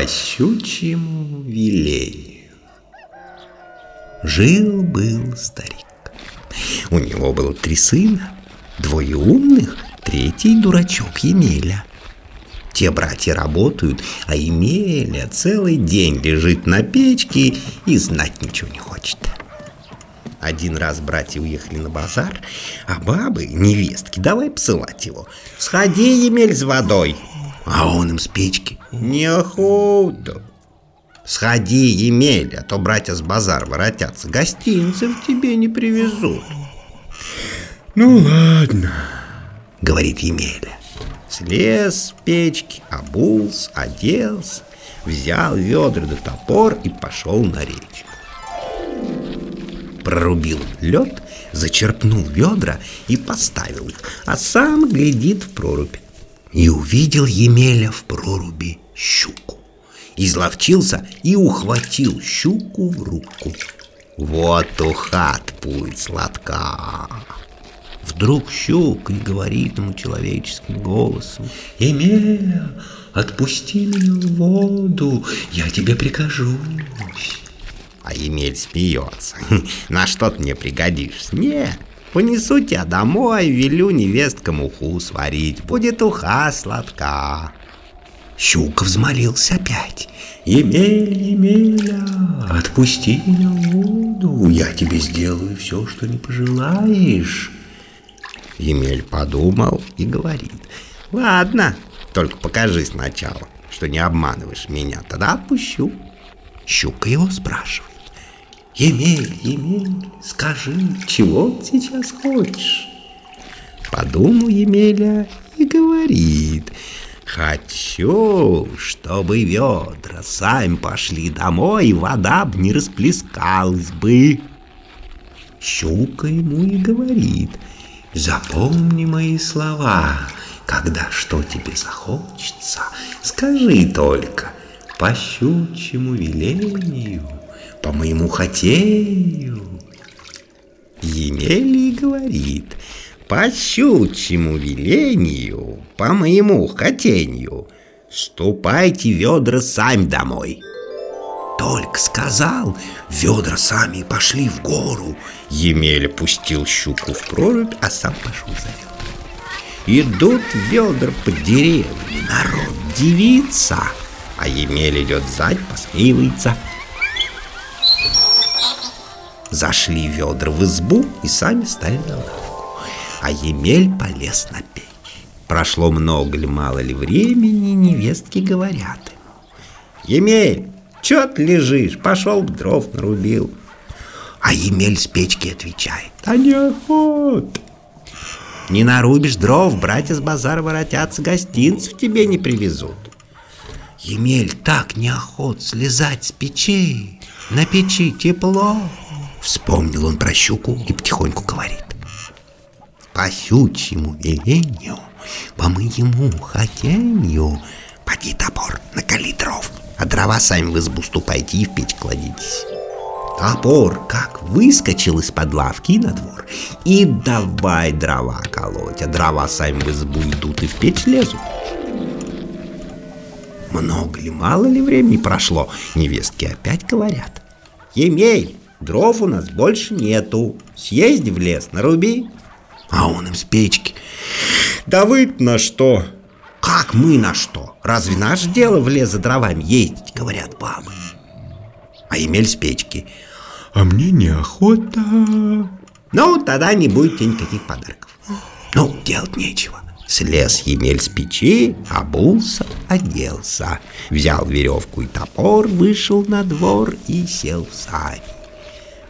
по щучьему велению. Жил-был старик. У него было три сына, двое умных, третий дурачок Емеля. Те братья работают, а Емеля целый день лежит на печке и знать ничего не хочет. Один раз братья уехали на базар, а бабы, невестки, давай посылать его. Сходи, Емель, с водой. А он им с печки. Неохота. Сходи, Емель, а то братья с базар воротятся. Гостинцев тебе не привезут. Ну ладно, говорит Емеля. Слез с печки, обулся, оделся, взял ведра да топор и пошел на речку прорубил лед, зачерпнул ведра и поставил их, а сам глядит в прорубь. И увидел Емеля в проруби щуку. Изловчился и ухватил щуку в руку. Вот ухат путь сладка. Вдруг щука и говорит ему человеческим голосом. «Емеля, отпусти меня в воду, я тебе прикажусь». А Емель смеется. На что ты мне пригодишься? Не, понесу тебя домой, велю невесткам уху сварить. Будет уха сладка. Щука взмолился опять. Емель, Емеля, отпусти меня в воду, я тебе сделаю все, что не пожелаешь. Емель подумал и говорит. Ладно, только покажи сначала, что не обманываешь меня, тогда отпущу. Щука его спрашивает. Емель, Емель, скажи, чего ты сейчас хочешь? Подумал Емеля и говорит, Хочу, чтобы ведра сами пошли домой, вода б не расплескалась бы. Щука ему и говорит, запомни мои слова, когда что тебе захочется, скажи только, по щучьему велению по моему хотению. Емелий говорит, по щучьему велению, по моему хотению, ступайте ведра сами домой. Только сказал, ведра сами пошли в гору. Емель пустил щуку в прорубь, а сам пошел за ведром. Идут ведра по деревне, народ дивится, а Емель идет сзади, посмеивается – Зашли ведра в избу и сами стали на лавку. А Емель полез на печь. Прошло много ли, мало ли времени, невестки говорят ему. Емель, чё ты лежишь? Пошел бы дров нарубил. А Емель с печки отвечает. А неохот. Не нарубишь дров, братья с базара воротятся, гостинцев тебе не привезут. Емель так неохот слезать с печи. На печи тепло. Вспомнил он про щуку и потихоньку говорит. По щучьему велению, по моему хотению, поди топор, накали дров, а дрова сами в избу ступайте и в печь кладитесь. Топор как выскочил из-под лавки на двор и давай дрова колоть, а дрова сами в избу идут и в печь лезут. Много ли, мало ли времени прошло, невестки опять говорят. Емей, Дров у нас больше нету. Съезди в лес, наруби. А он им с печки. Да вы на что? Как мы на что? Разве наше дело в лес за дровами ездить, говорят бабы. А Емель с печки. А мне неохота. Ну, тогда не будет никаких подарков. Ну, делать нечего. Слез Емель с печи, обулся, оделся. Взял веревку и топор, вышел на двор и сел в сани.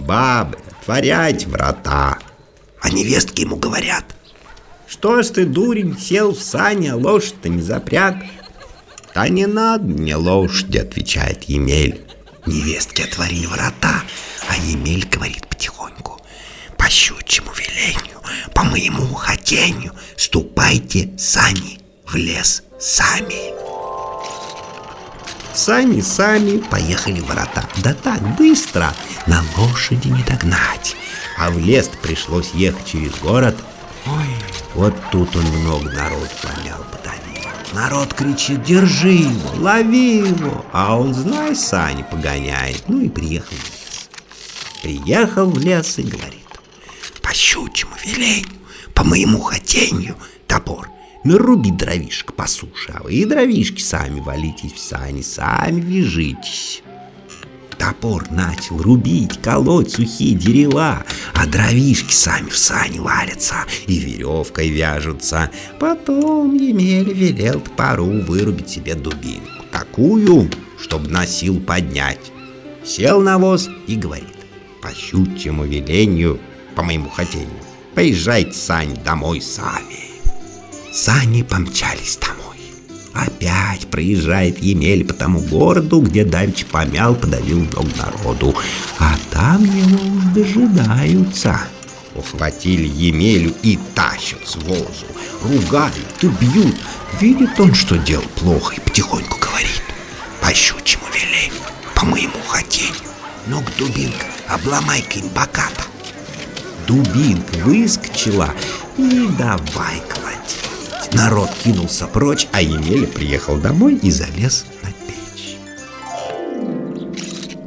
Бабы, творять врата. А невестки ему говорят. Что ж ты, дурень, сел в сани, а лошадь-то не запряг? Да не надо мне лошади, отвечает Емель. Невестки отворили врата, а Емель говорит потихоньку. По щучьему велению, по моему хотению, ступайте сани в лес сами. Сани сами поехали ворота. Да так быстро, на лошади не догнать. А в лес пришлось ехать через город. Ой, вот тут он много народ понял по дороге. Народ кричит, держи его, лови его. А он, знай, сани погоняет. Ну и приехал в лес. Приехал в лес и говорит, по щучьему велению, по моему хотению, топор, наруби дровишек по суше, а вы дровишки сами валитесь в сани, сами вяжитесь. Топор начал рубить, колоть сухие дерева, а дровишки сами в сани валятся и веревкой вяжутся. Потом Емеля велел топору вырубить себе дубинку, такую, чтобы на сил поднять. Сел на воз и говорит, по щучьему велению, по моему хотению, поезжайте, Сань, домой сами. Сани помчались домой. Опять проезжает Емель по тому городу, где давич помял, подавил ног народу. А там его уж дожидаются. Ухватили Емелю и тащат с возу. Ругают и бьют. Видит он, что делал плохо, и потихоньку говорит. По щучьему велению, по моему хотению. Ног дубинка, обломай-ка им бока-то. Дубинка выскочила и давай колотить. Народ кинулся прочь, а Емеля приехал домой и залез на печь.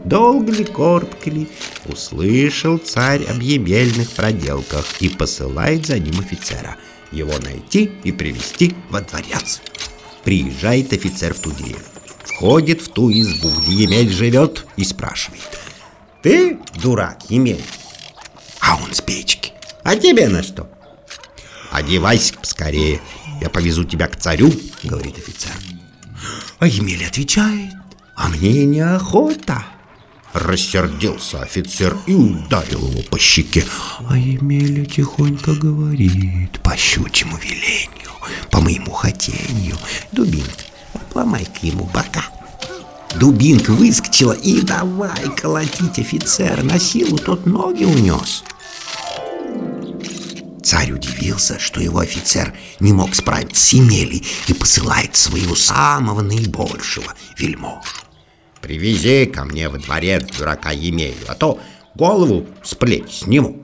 Долго ли, коротко ли, услышал царь об емельных проделках и посылает за ним офицера. Его найти и привести во дворец. Приезжает офицер в ту деревню, входит в ту избу, где Емель живет, и спрашивает. «Ты дурак, Емель?» А он с печки. «А тебе на что?» «Одевайся скорее, я повезу тебя к царю», — говорит офицер. А Емель отвечает, «А мне неохота». Рассердился офицер и ударил его по щеке. А Емеля тихонько говорит, по щучьему велению, по моему хотению, дубинка, обломай-ка ему бока. Дубинка выскочила и давай колотить офицера. На силу тот ноги унес. Царь удивился, что его офицер не мог справиться с Емелей и посылает своего самого наибольшего вельможу. «Привези ко мне во дворец дурака Емелю, а то голову с плеч сниму».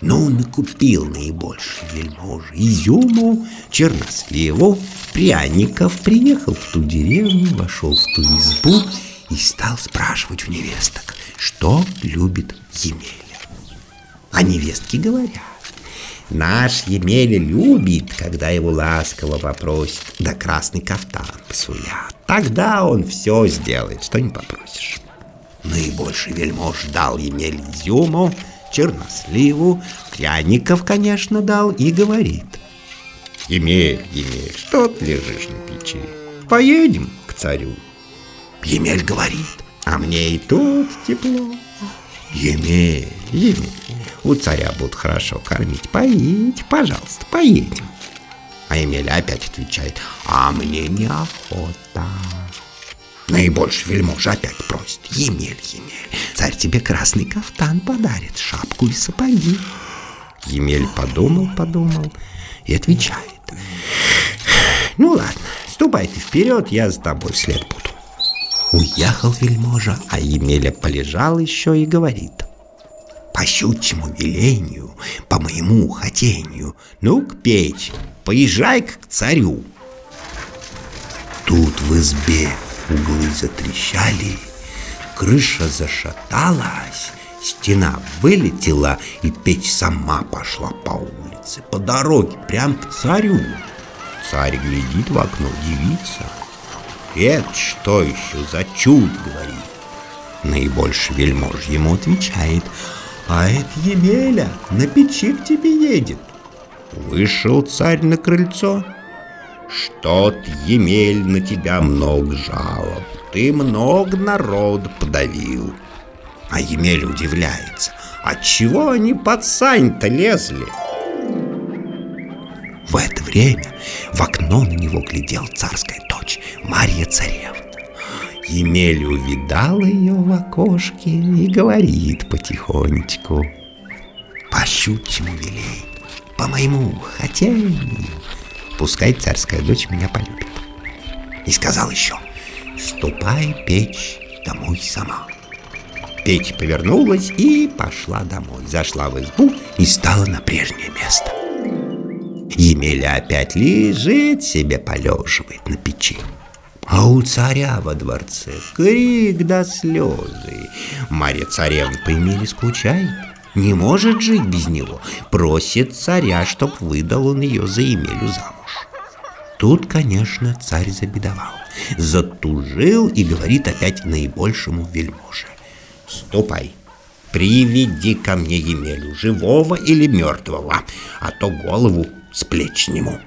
Ну, накупил наибольший вельможа изюму, черносливу, пряников, приехал в ту деревню, вошел в ту избу и стал спрашивать у невесток, что любит Емеля. А невестки говорят, Наш Емеля любит, когда его ласково попросит, да красный кафтан посулят. Тогда он все сделает, что не попросишь. Наибольший вельмож дал Емель изюму, черносливу, пряников, конечно, дал и говорит. Емель, Емель, что ты лежишь на печи? Поедем к царю. Емель говорит, а мне и тут тепло. Емель, Емель, у царя будут хорошо кормить, поедете, пожалуйста, поедем. А Емеля опять отвечает, а мне неохота. Наибольший вельможа опять просит, Емель, Емель, царь тебе красный кафтан подарит, шапку и сапоги. Емель подумал, подумал и отвечает, ну ладно, ступай ты вперед, я за тобой вслед буду. Уехал вельможа, а Емеля полежал еще и говорит, по щучьему велению, по моему хотению. Ну-ка, петь, поезжай к царю. Тут в избе углы затрещали, крыша зашаталась, стена вылетела, и печь сама пошла по улице, по дороге, прям к царю. Царь глядит в окно, девица. Это что еще за чуд, говорит. Наибольший вельмож ему отвечает — а это Емеля на печи к тебе едет. Вышел царь на крыльцо. Что-то, Емель, на тебя много жалоб. Ты много народ подавил. А Емель удивляется. Отчего они под сань-то лезли? В это время в окно на него глядел царская дочь Марья Царевна. Емель увидал ее в окошке и говорит потихонечку. По щучьему велей, по моему хотению, пускай царская дочь меня полюбит. И сказал еще, ступай, печь, домой сама. Печь повернулась и пошла домой, зашла в избу и стала на прежнее место. Емеля опять лежит себе, полеживает на печи. А у царя во дворце крик да слезы. Марья царевна по Емеле скучает, не может жить без него. Просит царя, чтоб выдал он ее за Емелю замуж. Тут, конечно, царь забедовал, затужил и говорит опять наибольшему вельможе. «Ступай, приведи ко мне Емелю, живого или мертвого, а то голову с плеч сниму».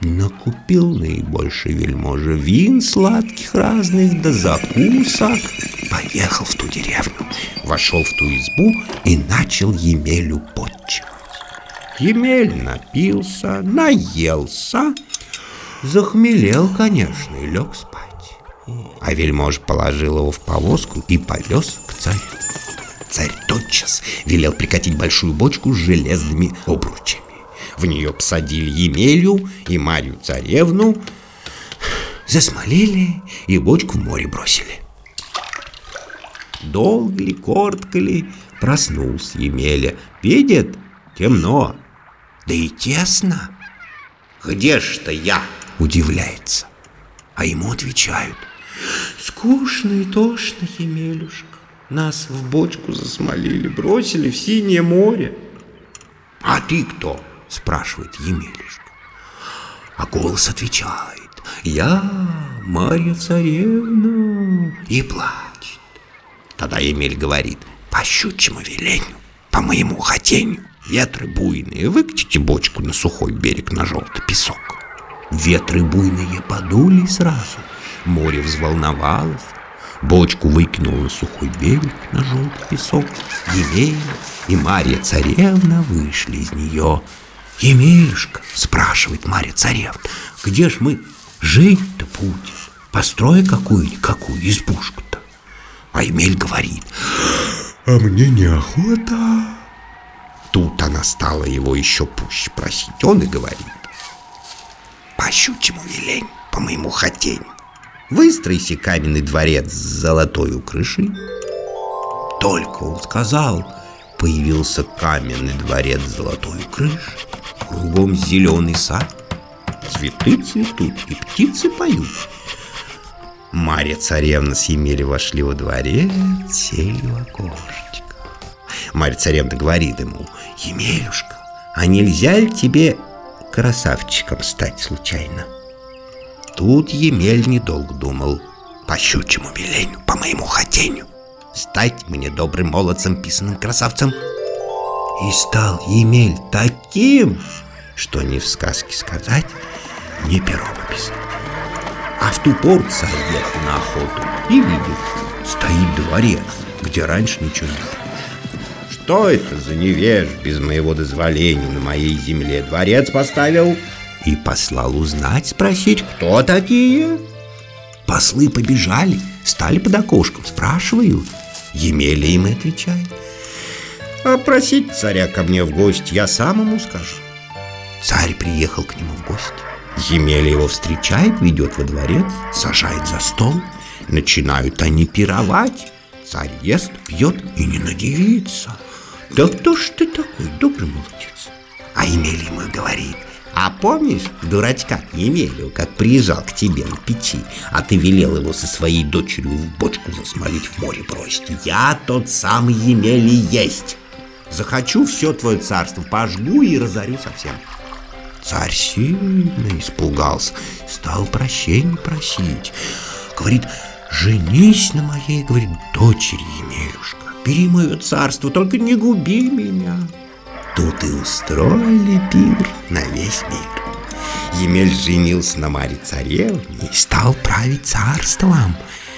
Накупил наибольший вельможа вин сладких разных да закусок. Поехал в ту деревню, вошел в ту избу и начал Емелю подчивать. Емель напился, наелся, захмелел, конечно, и лег спать. А вельмож положил его в повозку и повез к царю. Царь тотчас велел прикатить большую бочку с железными обручами. В нее посадили Емелью и Марию царевну, засмолили и бочку в море бросили. Долго ли, коротко ли, проснулся Емеля. Видит, темно, да и тесно. «Где ж-то я?» – удивляется. А ему отвечают. «Скучно и тошно, Емелюшка. Нас в бочку засмолили, бросили в синее море». «А ты кто?» – спрашивает Емелюшка. А голос отвечает. «Я Марья Царевна» и плачет. Тогда Емель говорит. «По щучьему велению, по моему хотению, ветры буйные, выкатите бочку на сухой берег на желтый песок». Ветры буйные подули сразу, море взволновалось, Бочку выкинул на сухой берег, на желтый песок. Емеля и Марья Царевна вышли из нее. «Емелюшка», — спрашивает Марья Царевна, «где ж мы жить-то будем? Построй какую-никакую избушку-то». А Емель говорит, А мне неохота. Тут она стала его еще пуще просить. Он и говорит. По щучьему велению, по моему хотению. Выстройся каменный дворец с золотой у крыши. Только он сказал, появился каменный дворец с золотой крышей. Кругом зеленый сад. Цветы цветут и птицы поют. Марья царевна с Емелей вошли во дворец, сели в окошечко. Марья царевна говорит ему, Емелюшка, а нельзя ли тебе красавчиком стать случайно? Тут Емель недолго думал, по щучьему велению, по моему хотению, стать мне добрым молодцем, писаным красавцем. И стал Емель таким, что ни в сказке сказать, ни пером описать. А в ту пору царь ехал на охоту и видит, стоит дворец, где раньше ничего не было. Что это за невеж без моего дозволения на моей земле дворец поставил? И послал узнать, спросить, кто такие? Послы побежали, стали под окошком, спрашивают. Емеля им отвечает. А просить царя ко мне в гости я сам ему скажу. Царь приехал к нему в гости. Емеля его встречает, ведет во дворец, сажает за стол. Начинают они пировать. Царь ест, пьет и не надеется. Да кто ж ты такой, добрый молодец? А Емеля ему говорит, а помнишь дурачка Емелю, как приезжал к тебе на печи, а ты велел его со своей дочерью в бочку засмолить в море бросить? Я тот самый Емели есть. Захочу все твое царство, пожгу и разорю совсем. Царь сильно испугался, стал прощения просить. Говорит, женись на моей, говорит, дочери Емелюшка. Бери мое царство, только не губи меня. Тут и устроили пир на весь мир. Емель женился на Маре Царевне и стал править царством.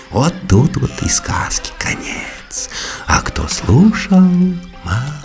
Вот тут вот и сказки конец. А кто слушал, молодец.